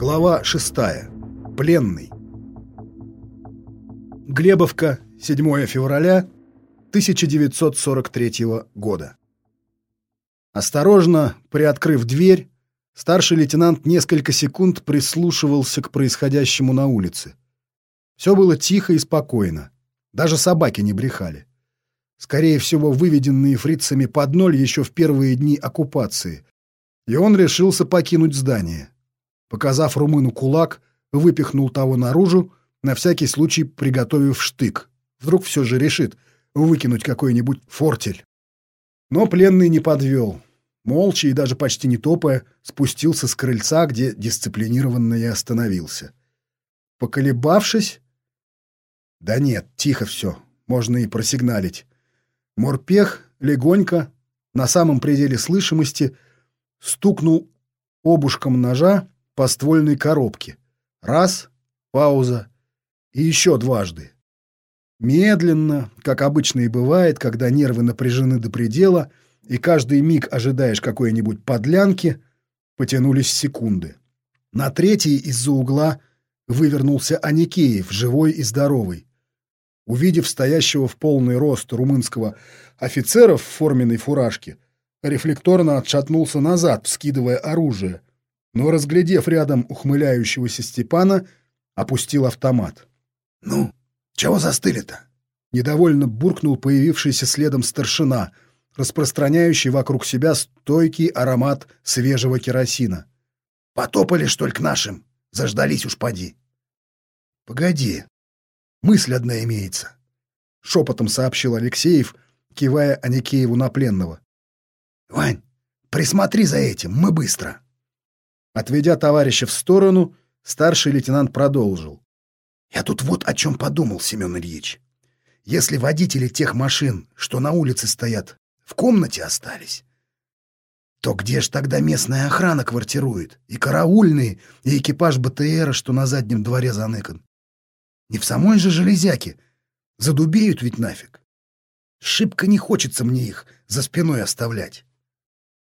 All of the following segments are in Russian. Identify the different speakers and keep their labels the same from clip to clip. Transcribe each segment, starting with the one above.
Speaker 1: Глава 6. Пленный. Глебовка, 7 февраля 1943 года. Осторожно, приоткрыв дверь, старший лейтенант несколько секунд прислушивался к происходящему на улице. Все было тихо и спокойно. Даже собаки не брехали. Скорее всего, выведенные фрицами под ноль еще в первые дни оккупации. И он решился покинуть здание. Показав румыну кулак, выпихнул того наружу, на всякий случай приготовив штык. Вдруг все же решит выкинуть какой-нибудь фортель. Но пленный не подвел. Молча и даже почти не топая, спустился с крыльца, где дисциплинированно и остановился. Поколебавшись... Да нет, тихо все, можно и просигналить. Морпех легонько, на самом пределе слышимости, стукнул обушком ножа по ствольной коробке. Раз, пауза и еще дважды. Медленно, как обычно и бывает, когда нервы напряжены до предела, и каждый миг ожидаешь какой-нибудь подлянки, потянулись секунды. На третий из-за угла вывернулся Аникеев, живой и здоровый. Увидев стоящего в полный рост румынского офицера в форменной фуражке, рефлекторно отшатнулся назад, вскидывая оружие, но, разглядев рядом ухмыляющегося Степана, опустил автомат.
Speaker 2: «Ну, чего застыли-то?»
Speaker 1: Недовольно буркнул появившийся следом старшина, распространяющий вокруг себя стойкий аромат свежего керосина.
Speaker 2: «Потопали, что ли, к нашим? Заждались уж поди».
Speaker 1: «Погоди, мысль одна имеется», — шепотом сообщил Алексеев, кивая Аникееву на пленного.
Speaker 2: «Вань, присмотри за этим, мы быстро».
Speaker 1: Отведя товарища в сторону, старший лейтенант продолжил.
Speaker 2: «Я тут вот о чем подумал, Семен Ильич. Если водители тех машин, что на улице стоят, в комнате остались, то где ж тогда местная охрана квартирует? И караульные, и экипаж БТРа, что на заднем дворе заныкан? Не в самой же железяке. Задубеют ведь нафиг. Шибко не хочется мне их за спиной оставлять.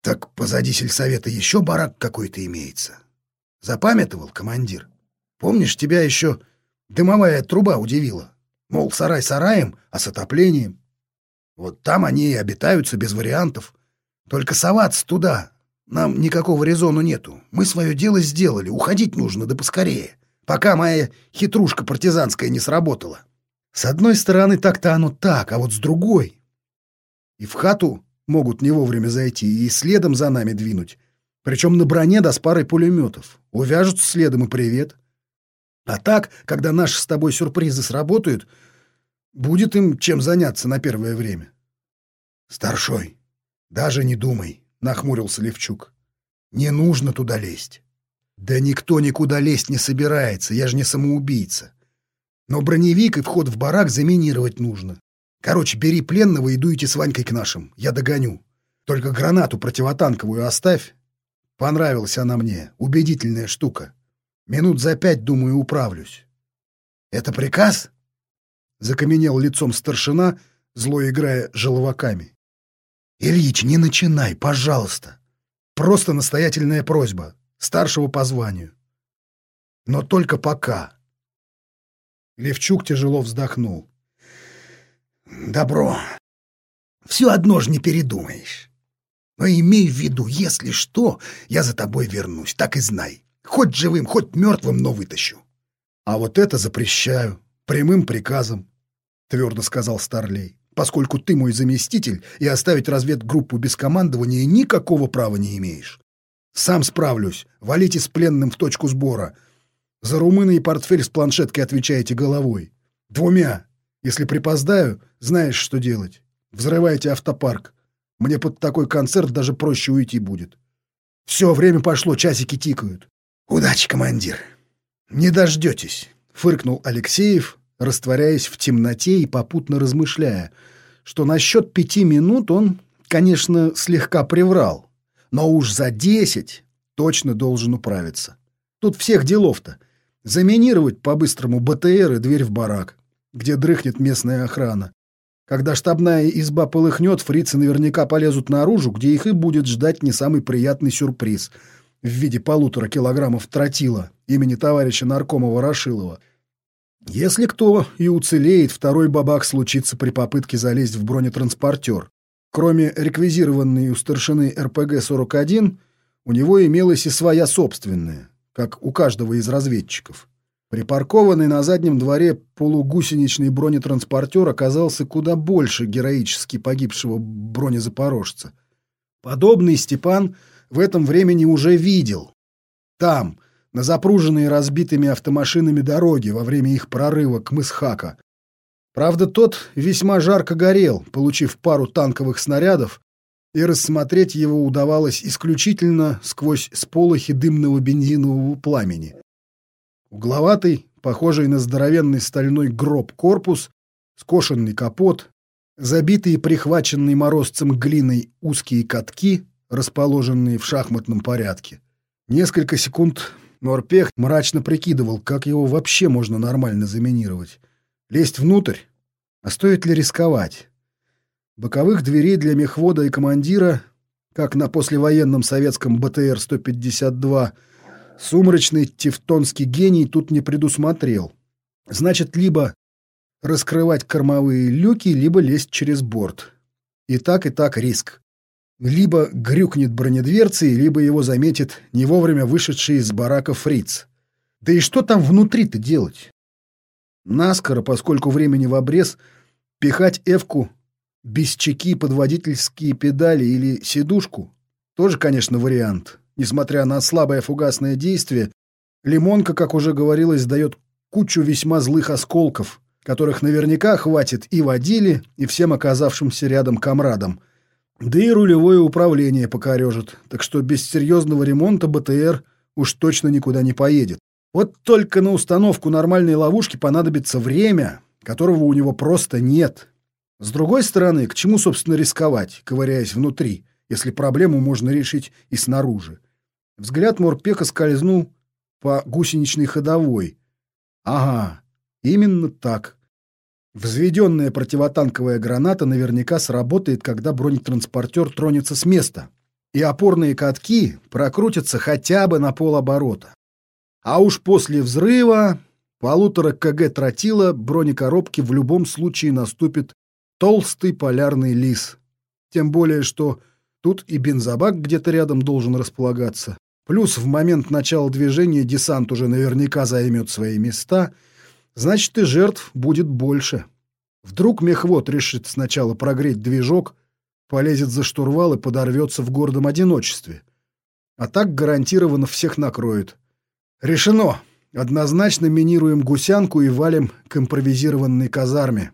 Speaker 2: Так позади сельсовета еще барак какой-то имеется. Запамятовал командир? Помнишь, тебя еще дымовая труба удивила? Мол, сарай сараем, а с отоплением. Вот там они и обитаются без вариантов. Только соваться туда нам никакого резону нету. Мы свое дело сделали, уходить нужно, да поскорее, пока моя хитрушка партизанская не сработала. С одной стороны, так-то оно так, а вот с другой... И в хату могут не вовремя зайти и следом за нами двинуть. Причем на броне да с парой пулеметов. Увяжутся следом и привет. А так, когда наши с тобой сюрпризы сработают, будет им чем заняться на первое время. Старшой, даже не думай, — нахмурился Левчук. Не нужно туда лезть. Да никто никуда лезть не собирается, я же не самоубийца. Но броневик и вход в барак заминировать нужно. Короче, бери пленного и дуйте с Ванькой к нашим. Я догоню. Только гранату противотанковую оставь. Понравилась она мне. Убедительная штука. Минут за пять, думаю, управлюсь. Это приказ? Закаменел лицом старшина, зло играя желваками. Ильич, не начинай, пожалуйста. Просто настоятельная просьба. Старшего по званию. Но только пока. Левчук тяжело вздохнул. Добро. Все одно ж не передумаешь. Но имей в виду, если что, я за тобой вернусь, так и знай. Хоть живым, хоть мертвым, но вытащу. А вот это запрещаю, прямым приказом, твердо сказал Старлей. Поскольку ты мой заместитель и оставить разведгруппу без командования никакого права не имеешь. Сам справлюсь, валите с пленным в точку сбора. За румыны и портфель с планшеткой отвечаете головой. Двумя. Если припоздаю, знаешь, что делать. Взрывайте автопарк. Мне под такой концерт даже проще уйти будет. Все, время пошло, часики тикают. Удачи, командир. Не дождетесь, фыркнул Алексеев, растворяясь в темноте и попутно размышляя, что насчет пяти минут он, конечно, слегка приврал, но уж за десять точно должен управиться. Тут всех делов-то. Заминировать по-быстрому БТР и дверь в барак где дрыхнет местная охрана. Когда штабная изба полыхнет, фрицы наверняка полезут наружу, где их и будет ждать не самый приятный сюрприз.
Speaker 1: в виде полутора килограммов тротила имени товарища наркома Ворошилова. Если кто и уцелеет, второй бабах случится при попытке залезть в бронетранспортер. Кроме реквизированной у старшины РПГ-41, у него имелась и своя собственная, как у каждого из разведчиков. Припаркованный на заднем дворе полугусеничный бронетранспортер оказался куда больше героически погибшего бронезапорожца. Подобный Степан в этом времени уже видел. Там, на запруженные разбитыми автомашинами дороги во время их прорыва к Мысхака. Правда, тот весьма жарко горел, получив пару танковых снарядов, и рассмотреть его удавалось исключительно сквозь сполохи дымного бензинового пламени. Угловатый, похожий на здоровенный стальной гроб корпус, скошенный капот, забитые прихваченные морозцем глиной узкие катки, расположенные в шахматном порядке. Несколько секунд Морпех мрачно прикидывал, как его вообще можно нормально заминировать. Лезть внутрь? А стоит ли рисковать? Боковых дверей для мехвода и командира, как на послевоенном советском БТР-152, Сумрачный тевтонский гений тут не предусмотрел. Значит, либо раскрывать кормовые люки, либо лезть через борт. И так, и так риск. Либо грюкнет бронедверцы, либо его заметит не вовремя вышедший из барака фриц. Да и что там внутри-то делать? Наскоро, поскольку времени в обрез, пихать эвку без чеки под водительские педали или сидушку тоже, конечно, вариант. Несмотря на слабое фугасное действие, лимонка, как уже говорилось, дает кучу весьма злых осколков, которых наверняка хватит и водили, и всем оказавшимся рядом комрадам. Да и рулевое управление покорежит, так что без серьезного ремонта БТР уж точно никуда не поедет. Вот только на установку нормальной ловушки понадобится время, которого у него просто нет. С другой стороны, к чему, собственно, рисковать, ковыряясь внутри? если проблему можно решить и снаружи. Взгляд Морпека скользнул по гусеничной ходовой. Ага, именно так. Взведенная противотанковая граната наверняка сработает, когда бронетранспортер тронется с места, и опорные катки прокрутятся хотя бы на полоборота. А уж после взрыва полутора КГ тротила бронекоробки в любом случае наступит толстый полярный лис. Тем более, что Тут и бензобак где-то рядом должен располагаться. Плюс в момент начала движения десант уже наверняка займет свои места. Значит, и жертв будет больше. Вдруг мехвод решит сначала прогреть движок, полезет за штурвал и подорвется в гордом одиночестве. А так гарантированно всех накроет. Решено. Однозначно минируем гусянку и валим к импровизированной казарме.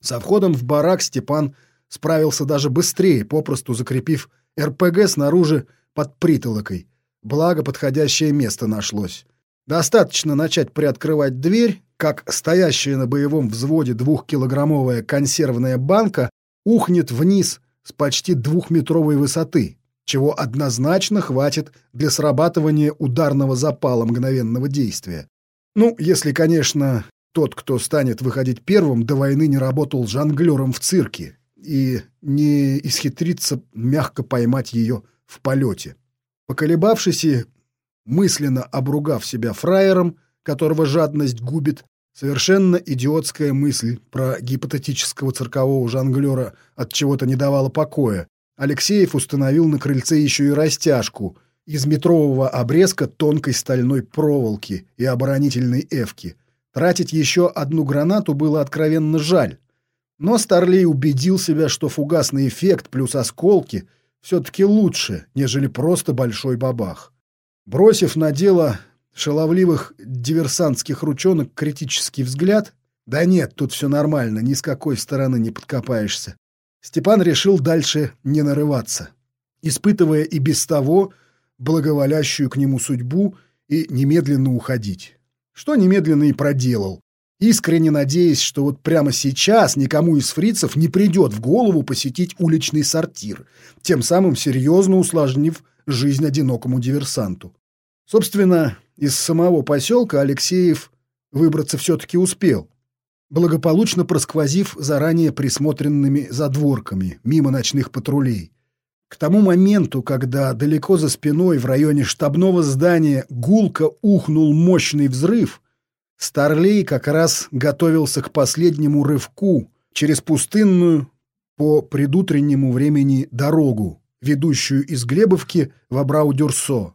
Speaker 1: Со входом в барак Степан справился даже быстрее, попросту закрепив РПГ снаружи под притолокой. Благо, подходящее место нашлось. Достаточно начать приоткрывать дверь, как стоящая на боевом взводе двухкилограммовая консервная банка ухнет вниз с почти двухметровой высоты, чего однозначно хватит для срабатывания ударного запала мгновенного действия. Ну, если, конечно, тот, кто станет выходить первым, до войны не работал жонглером в цирке и не исхитриться мягко поймать ее в полете. Поколебавшись и мысленно обругав себя фраером, которого жадность губит, совершенно идиотская мысль про гипотетического циркового жонглера от чего-то не давала покоя. Алексеев установил на крыльце еще и растяжку из метрового обрезка тонкой стальной проволоки и оборонительной эвки. Тратить еще одну гранату было откровенно жаль. Но Старлей убедил себя, что фугасный эффект плюс осколки все-таки лучше, нежели просто большой бабах. Бросив на дело шаловливых диверсантских ручонок критический взгляд, да нет, тут все нормально, ни с какой стороны не подкопаешься, Степан решил дальше не нарываться, испытывая и без того благоволящую к нему судьбу и немедленно уходить. Что немедленно и проделал, искренне надеясь, что вот прямо сейчас никому из фрицев не придет в голову посетить уличный сортир, тем самым серьезно усложнив жизнь одинокому диверсанту. Собственно, из самого поселка Алексеев выбраться все-таки успел, благополучно просквозив заранее присмотренными задворками мимо ночных патрулей. К тому моменту, когда далеко за спиной в районе штабного здания гулко ухнул мощный взрыв, Старлей как раз готовился к последнему рывку через пустынную по предутреннему времени дорогу, ведущую из Глебовки в Абрау-Дюрсо.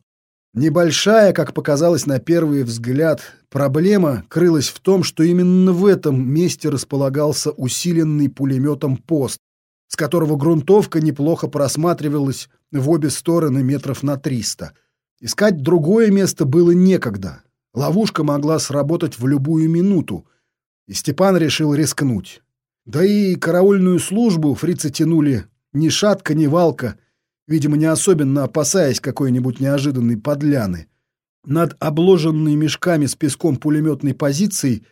Speaker 1: Небольшая, как показалось на первый взгляд, проблема крылась в том, что именно в этом месте располагался усиленный пулеметом пост, с которого грунтовка неплохо просматривалась в обе стороны метров на триста. Искать другое место было некогда. Ловушка могла сработать в любую минуту, и Степан решил рискнуть. Да и караульную службу фрицы тянули ни шатка, ни валка — видимо, не особенно опасаясь какой-нибудь неожиданной подляны. Над обложенной мешками с песком пулеметной позицией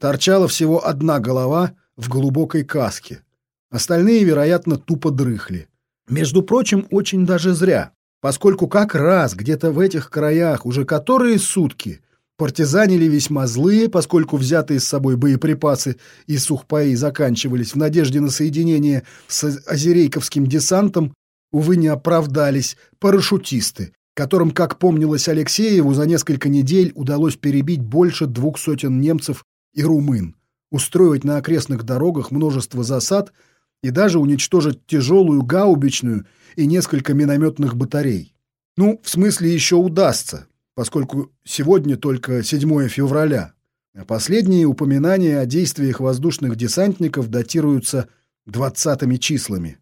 Speaker 1: торчала всего одна голова в глубокой каске. Остальные, вероятно, тупо дрыхли. Между прочим, очень даже зря, поскольку как раз где-то в этих краях уже которые сутки партизанили весьма злые, поскольку взятые с собой боеприпасы и сухпаи заканчивались в надежде на соединение с азерейковским десантом, увы, не оправдались парашютисты, которым, как помнилось Алексееву, за несколько недель удалось перебить больше двух сотен немцев и румын, устроить на окрестных дорогах множество засад и даже уничтожить тяжелую гаубичную и несколько минометных батарей. Ну, в смысле, еще удастся, поскольку сегодня только 7 февраля, последние упоминания о действиях воздушных десантников датируются 20 числами.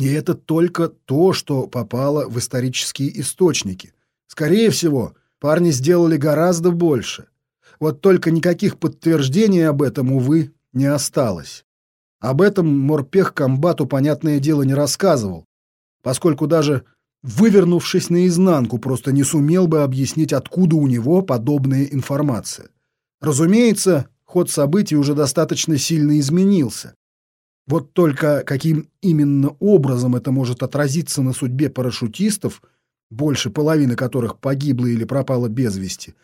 Speaker 1: И это только то, что попало в исторические источники. Скорее всего, парни сделали гораздо больше. Вот только никаких подтверждений об этом, увы, не осталось. Об этом Морпех комбату, понятное дело, не рассказывал, поскольку даже вывернувшись наизнанку, просто не сумел бы объяснить, откуда у него подобная информация. Разумеется, ход событий уже достаточно сильно изменился. Вот только каким именно образом это может отразиться на судьбе парашютистов, больше половины которых погибло или пропало без вести,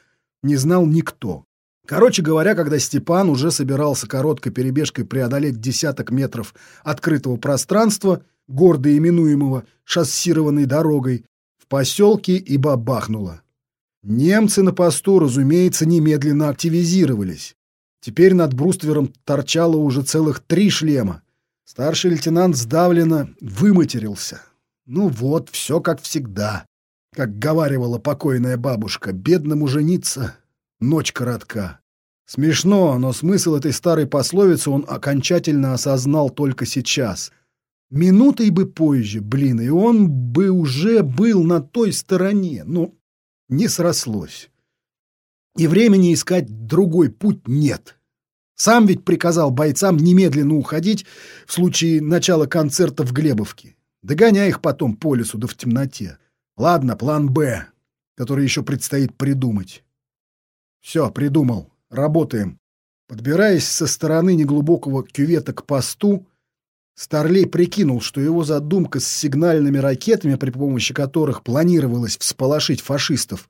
Speaker 1: не знал никто. Короче говоря, когда Степан уже собирался короткой перебежкой преодолеть десяток метров открытого пространства, гордо именуемого шоссированной дорогой, в поселке и бабахнуло. Немцы на посту, разумеется, немедленно активизировались. Теперь над бруствером торчало уже целых три шлема, Старший лейтенант сдавленно выматерился. Ну вот, все как всегда. Как говаривала покойная бабушка, бедному жениться — ночь коротка. Смешно, но смысл этой старой пословицы он окончательно осознал только сейчас. Минутой бы позже, блин, и он бы уже был на той стороне. Но не срослось. И времени искать другой путь нет. Сам ведь приказал бойцам немедленно уходить в случае начала концерта в Глебовке. Догоняй их потом по лесу да в темноте. Ладно, план «Б», который еще предстоит придумать. Все, придумал. Работаем. Подбираясь со стороны неглубокого кювета к посту, Старлей прикинул, что его задумка с сигнальными ракетами, при помощи которых планировалось всполошить фашистов,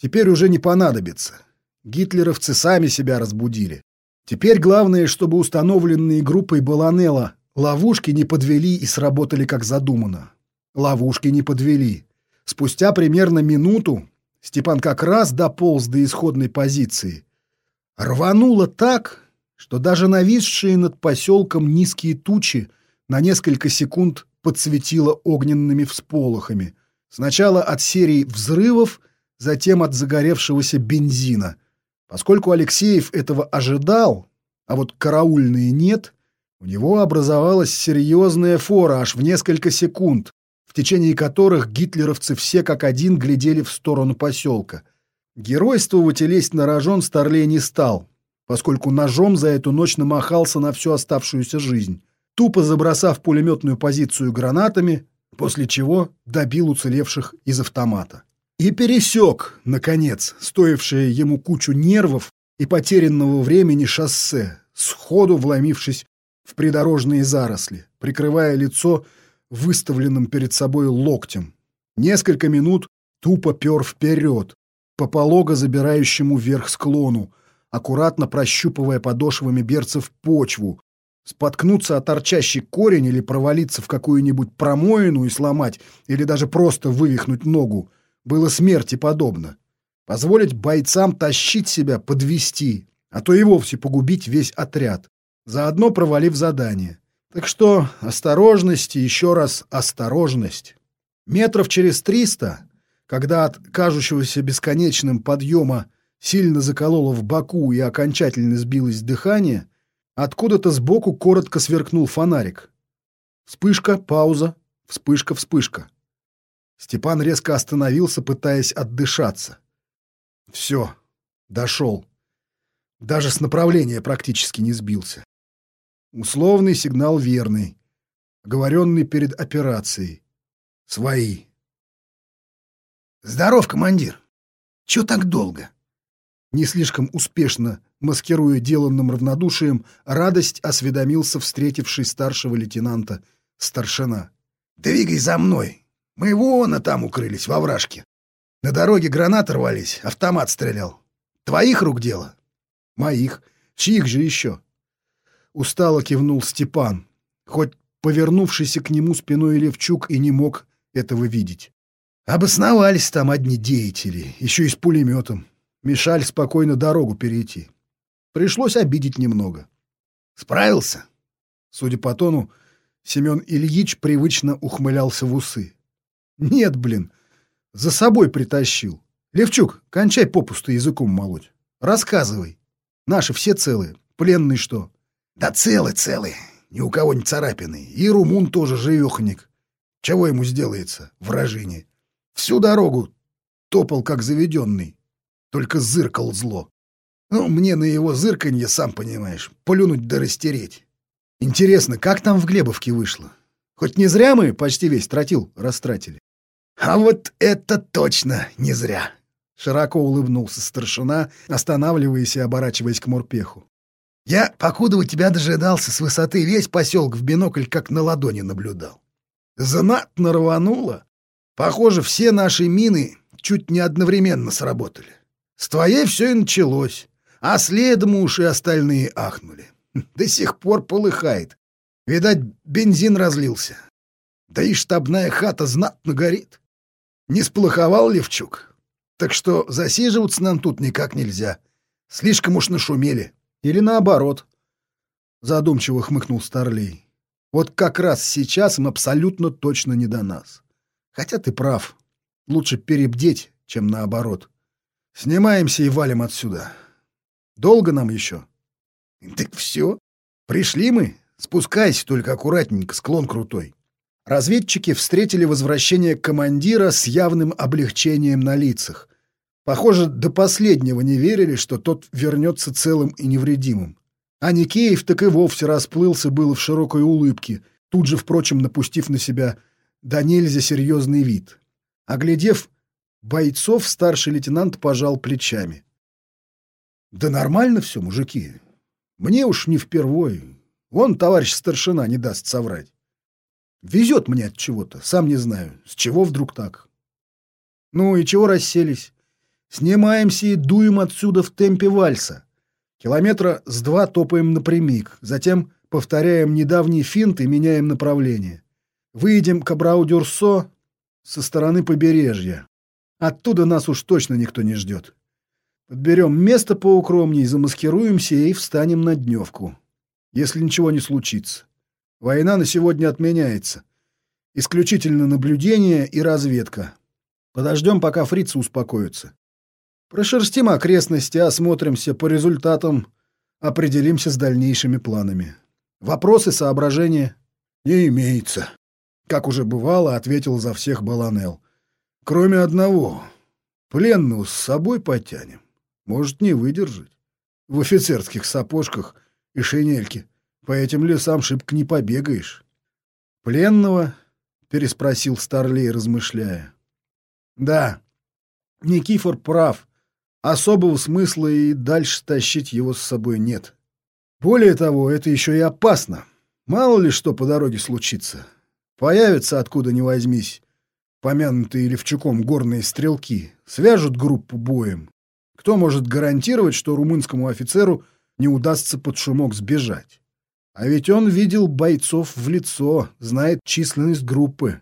Speaker 1: теперь уже не понадобится. Гитлеровцы сами себя разбудили. Теперь главное, чтобы установленные группой Баланелла ловушки не подвели и сработали как задумано. Ловушки не подвели. Спустя примерно минуту Степан как раз дополз до исходной позиции. Рвануло так, что даже нависшие над поселком низкие тучи на несколько секунд подсветило огненными всполохами. Сначала от серии взрывов, затем от загоревшегося бензина — Поскольку Алексеев этого ожидал, а вот караульные нет, у него образовалась серьезная фора аж в несколько секунд, в течение которых гитлеровцы все как один глядели в сторону поселка. Геройствовать и лезть на рожон Старлей не стал, поскольку ножом за эту ночь намахался на всю оставшуюся жизнь, тупо забросав пулеметную позицию гранатами, после чего добил уцелевших из автомата. И пересек, наконец, стоившее ему кучу нервов и потерянного времени шоссе, сходу вломившись в придорожные заросли, прикрывая лицо выставленным перед собой локтем. Несколько минут тупо пер вперед, по полого забирающему вверх склону, аккуратно прощупывая подошвами берцев почву, Споткнуться о торчащий корень или провалиться в какую-нибудь промоину и сломать, или даже просто вывихнуть ногу, было смерти подобно. Позволить бойцам тащить себя, подвести, а то и вовсе погубить весь отряд, заодно провалив задание. Так что осторожность и еще раз осторожность. Метров через триста, когда от кажущегося бесконечным подъема сильно закололо в боку и окончательно сбилось дыхание, Откуда-то сбоку коротко сверкнул фонарик. Вспышка, пауза, вспышка, вспышка. Степан резко остановился, пытаясь отдышаться. Все, дошел. Даже с направления практически не сбился. Условный сигнал верный. Оговоренный перед операцией. Свои.
Speaker 2: «Здоров, командир. Чё так долго?»
Speaker 1: Не слишком успешно маскируя деланным равнодушием, радость осведомился встретивший старшего лейтенанта старшина.
Speaker 2: «Двигай за мной! Мы вон, там укрылись, во вражке. На дороге гранаты рвались, автомат стрелял. Твоих рук дело?»
Speaker 1: «Моих. Чьих же еще?» Устало кивнул Степан, хоть повернувшийся к нему спиной Левчук и не мог этого видеть. Обосновались там одни деятели, еще и с пулеметом. Мешали спокойно дорогу перейти. Пришлось обидеть немного.
Speaker 2: Справился?
Speaker 1: Судя по тону, Семен Ильич привычно ухмылялся в усы. Нет, блин, за собой притащил. Левчук, кончай попусту языком молоть. Рассказывай. Наши все целые. Пленный что?
Speaker 2: Да целый, целый. Ни у кого не царапины. И румун тоже живеханик. Чего ему сделается, вражине? Всю дорогу топал, как заведенный. Только зыркал зло. Ну, мне на его зырканье, сам понимаешь, плюнуть да растереть.
Speaker 1: Интересно, как там в Глебовке вышло? Хоть не зря мы почти весь тротил растратили.
Speaker 2: А вот это точно не зря.
Speaker 1: Широко улыбнулся старшина, останавливаясь и оборачиваясь к морпеху.
Speaker 2: Я, покуда у тебя дожидался с высоты, весь поселок в бинокль как на ладони наблюдал. Знатно рвануло. Похоже, все наши мины чуть не одновременно сработали. С твоей все и началось. А следом уж и остальные ахнули. До сих пор полыхает. Видать, бензин разлился. Да и штабная хата знатно горит. Не сплоховал Левчук. Так что засиживаться нам тут никак нельзя. Слишком уж нашумели.
Speaker 1: Или наоборот. Задумчиво хмыкнул Старлей. Вот как раз сейчас им абсолютно точно не до нас. Хотя ты прав. Лучше перебдеть, чем наоборот. Снимаемся и валим отсюда. Долго нам еще?
Speaker 2: Так все. Пришли мы. Спускайся только аккуратненько, склон крутой.
Speaker 1: Разведчики встретили возвращение командира с явным облегчением на лицах. Похоже, до последнего не верили, что тот вернется целым и невредимым. А Никеев так и вовсе расплылся было в широкой улыбке, тут же, впрочем, напустив на себя да нельзя серьезный вид. Оглядев бойцов, старший лейтенант пожал плечами. Да нормально все, мужики. Мне уж не впервой. Вон товарищ старшина не даст соврать. Везет мне от чего-то, сам не знаю, с чего вдруг так. Ну и чего расселись? Снимаемся и дуем отсюда в темпе вальса. Километра с два топаем напрямик, затем повторяем недавний финт и меняем направление. Выйдем к Абрау-Дюрсо со стороны побережья. Оттуда нас уж точно никто не ждет. Подберем место поукромней, замаскируемся и встанем на дневку. Если ничего не случится. Война на сегодня отменяется. Исключительно наблюдение и разведка. Подождем, пока фрицы успокоятся. Прошерстим окрестности, осмотримся по результатам, определимся с дальнейшими планами. Вопросы, соображения?
Speaker 2: Не имеется.
Speaker 1: Как уже бывало, ответил за всех Баланел. Кроме одного. Пленную с собой потянем может не выдержать. В офицерских сапожках и шинельке по этим лесам шибко не побегаешь. Пленного? переспросил Старлей, размышляя. Да, Никифор прав. Особого смысла и дальше тащить его с собой нет. Более того, это еще и опасно. Мало ли что по дороге случится. Появятся откуда ни возьмись помянутые Левчуком горные стрелки, свяжут группу боем, кто может гарантировать, что румынскому офицеру не удастся под шумок сбежать? А ведь он видел бойцов в лицо, знает численность группы.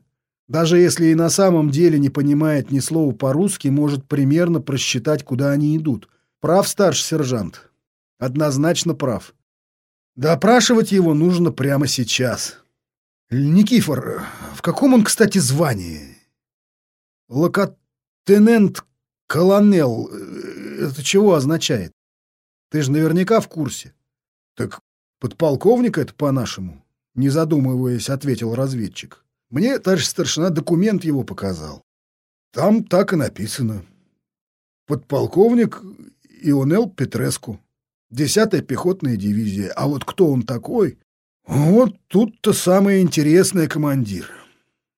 Speaker 1: Даже если и на самом деле не понимает ни слова по-русски, может примерно просчитать, куда они идут. Прав старший сержант. Однозначно прав. Допрашивать его нужно прямо сейчас. Никифор, в каком он, кстати, звании? Локотенент колонел. Это чего означает? Ты же наверняка в курсе. Так подполковник это по-нашему, не задумываясь, ответил разведчик. Мне товарищ старшина документ его показал. Там так и написано. Подполковник Ионел Петреску. Десятая пехотная дивизия. А вот кто он такой? Вот тут-то самое интересное, командир.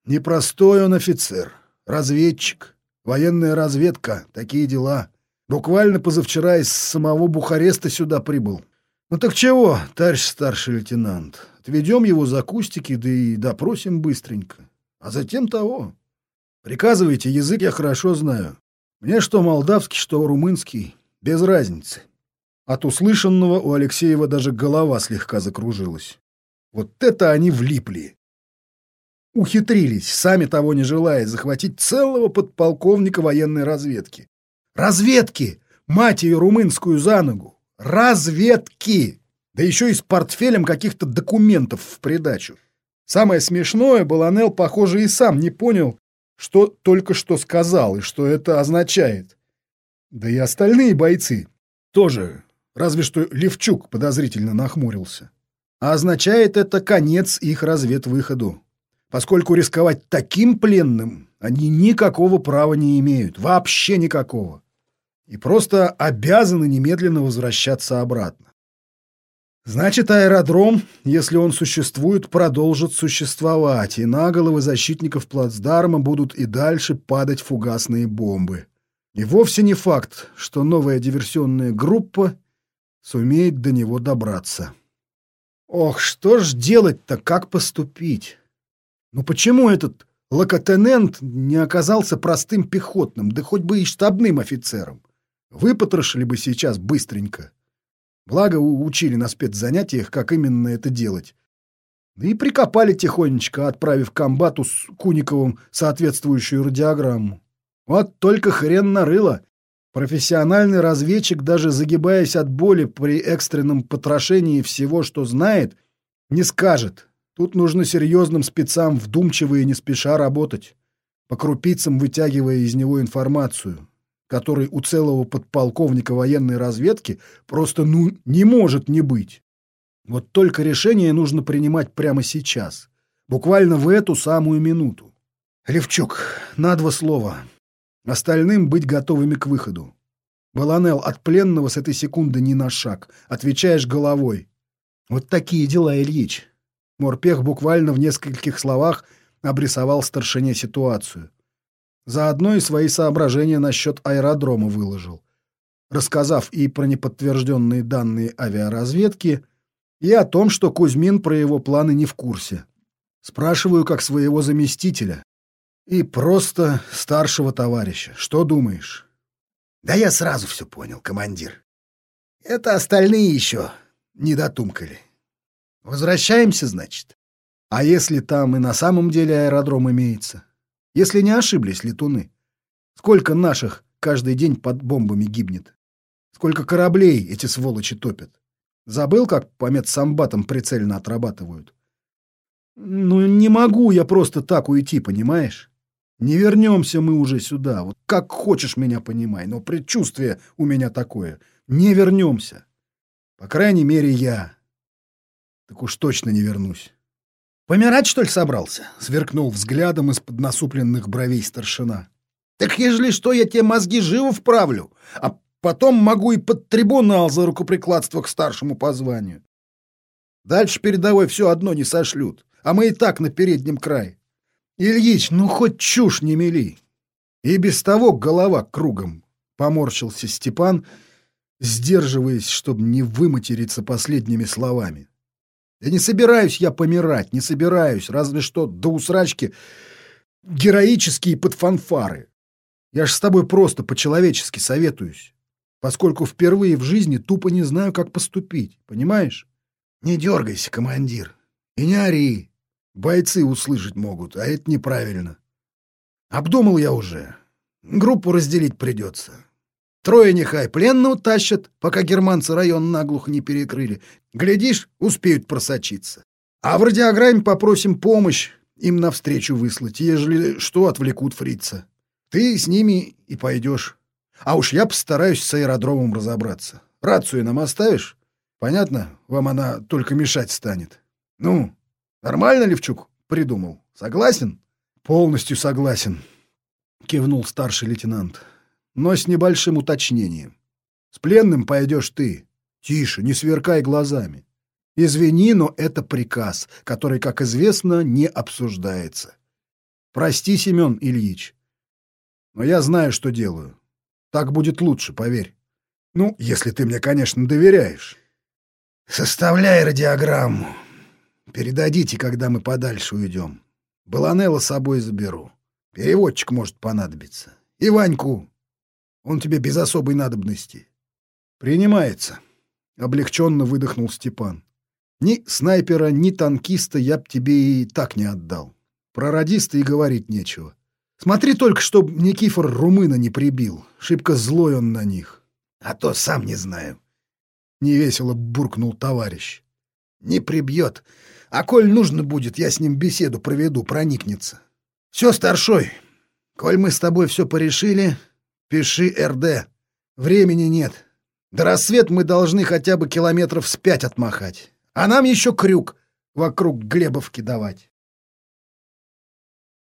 Speaker 1: Непростой он офицер, разведчик, военная разведка, такие дела. Буквально позавчера из самого Бухареста сюда прибыл. Ну так чего, товарищ старший лейтенант, отведем его за кустики, да и допросим быстренько. А затем того. Приказывайте, язык я хорошо знаю. Мне что молдавский, что румынский, без разницы. От услышанного у Алексеева даже голова слегка закружилась. Вот это они влипли. Ухитрились, сами того не желая, захватить целого подполковника военной разведки. Разведки! Мать ее румынскую за ногу! Разведки! Да еще и с портфелем каких-то документов в придачу. Самое смешное, Баланел, похоже, и сам не понял, что только что сказал и что это означает. Да и остальные бойцы тоже, разве что Левчук подозрительно нахмурился. А означает это конец их разведвыходу, поскольку рисковать таким пленным они никакого права не имеют, вообще никакого и просто обязаны немедленно возвращаться обратно. Значит, аэродром, если он существует, продолжит существовать, и на головы защитников плацдарма будут и дальше падать фугасные бомбы. И вовсе не факт, что новая диверсионная группа сумеет до него добраться. Ох, что ж делать-то, как поступить? Ну почему этот локотенент не оказался простым пехотным, да хоть бы и штабным офицером? Выпотрошили бы сейчас быстренько. Благо учили на спецзанятиях, как именно это делать. Да и прикопали тихонечко, отправив комбату с Куниковым соответствующую радиограмму. Вот только хрен нарыло. Профессиональный разведчик, даже загибаясь от боли при экстренном потрошении всего, что знает, не скажет. Тут нужно серьезным спецам вдумчиво и не спеша работать, по крупицам вытягивая из него информацию который у целого подполковника военной разведки просто ну не может не быть. Вот только решение нужно принимать прямо сейчас, буквально в эту самую минуту. Левчук, на два слова. Остальным быть готовыми к выходу. Баланел, от пленного с этой секунды ни на шаг. Отвечаешь головой. Вот такие дела, Ильич. Морпех буквально в нескольких словах обрисовал старшине ситуацию. Заодно и свои соображения насчет аэродрома выложил, рассказав и про неподтвержденные данные авиаразведки, и о том, что Кузьмин про его планы не в курсе. Спрашиваю как своего заместителя и просто старшего товарища. Что думаешь?
Speaker 2: Да я сразу все понял, командир. Это остальные еще не дотумкали. Возвращаемся, значит?
Speaker 1: А если там и на самом деле аэродром имеется? Если не ошиблись летуны. Сколько наших каждый день под бомбами гибнет? Сколько кораблей эти сволочи топят? Забыл, как по медсамбатам прицельно отрабатывают? Ну, не могу я просто так уйти, понимаешь? Не вернемся мы уже сюда. Вот как хочешь меня понимай, но предчувствие у меня такое. Не вернемся. По крайней мере, я. Так уж точно не вернусь. «Помирать, что ли, собрался?» — сверкнул взглядом из-под насупленных бровей старшина. «Так ежели что, я тебе мозги живо вправлю, а потом могу и под трибунал за рукоприкладство к старшему по званию. Дальше передовой все одно не сошлют, а мы и так на переднем крае. Ильич, ну хоть чушь не мели. И без того голова кругом», — поморщился Степан, сдерживаясь, чтобы не выматериться последними словами. Да не собираюсь я помирать, не собираюсь, разве что до усрачки героические под фанфары. Я ж с тобой просто по-человечески советуюсь, поскольку впервые в жизни тупо не знаю, как поступить, понимаешь?
Speaker 2: Не дергайся, командир. И не ори. Бойцы услышать могут, а это неправильно. Обдумал я уже. Группу разделить придется. Трое нехай пленного тащат, пока германцы район наглухо не перекрыли. Глядишь, успеют просочиться. А в радиограмме попросим помощь им навстречу выслать, ежели что отвлекут фрица. Ты с ними и пойдешь. А уж я постараюсь с аэродромом разобраться. Рацию нам оставишь? Понятно, вам она только мешать станет. Ну, нормально, Левчук, придумал? Согласен? Полностью согласен, кивнул старший лейтенант. Но с небольшим уточнением. С пленным пойдешь ты. Тише, не сверкай глазами. Извини, но это приказ, который, как известно, не обсуждается. Прости, Семен Ильич. Но я знаю, что делаю. Так будет лучше, поверь. Ну, если ты мне, конечно, доверяешь. Составляй радиограмму. Передадите, когда мы подальше уйдем. Баланелла с собой заберу. Переводчик может понадобиться. И Ваньку. Он тебе без особой надобности. Принимается. Облегченно выдохнул Степан. Ни снайпера, ни танкиста я б тебе и так не отдал. Про радиста и говорить нечего. Смотри только, чтоб Никифор румына не прибил. Шибко злой он на них. А то сам не знаю. Невесело буркнул товарищ. Не прибьет. А коль нужно будет, я с ним беседу проведу, проникнется. Все, старшой. Коль мы с тобой все порешили, пиши РД. Времени нет. До рассвет мы должны хотя бы километров с пять отмахать. А нам еще крюк вокруг Глебовки давать.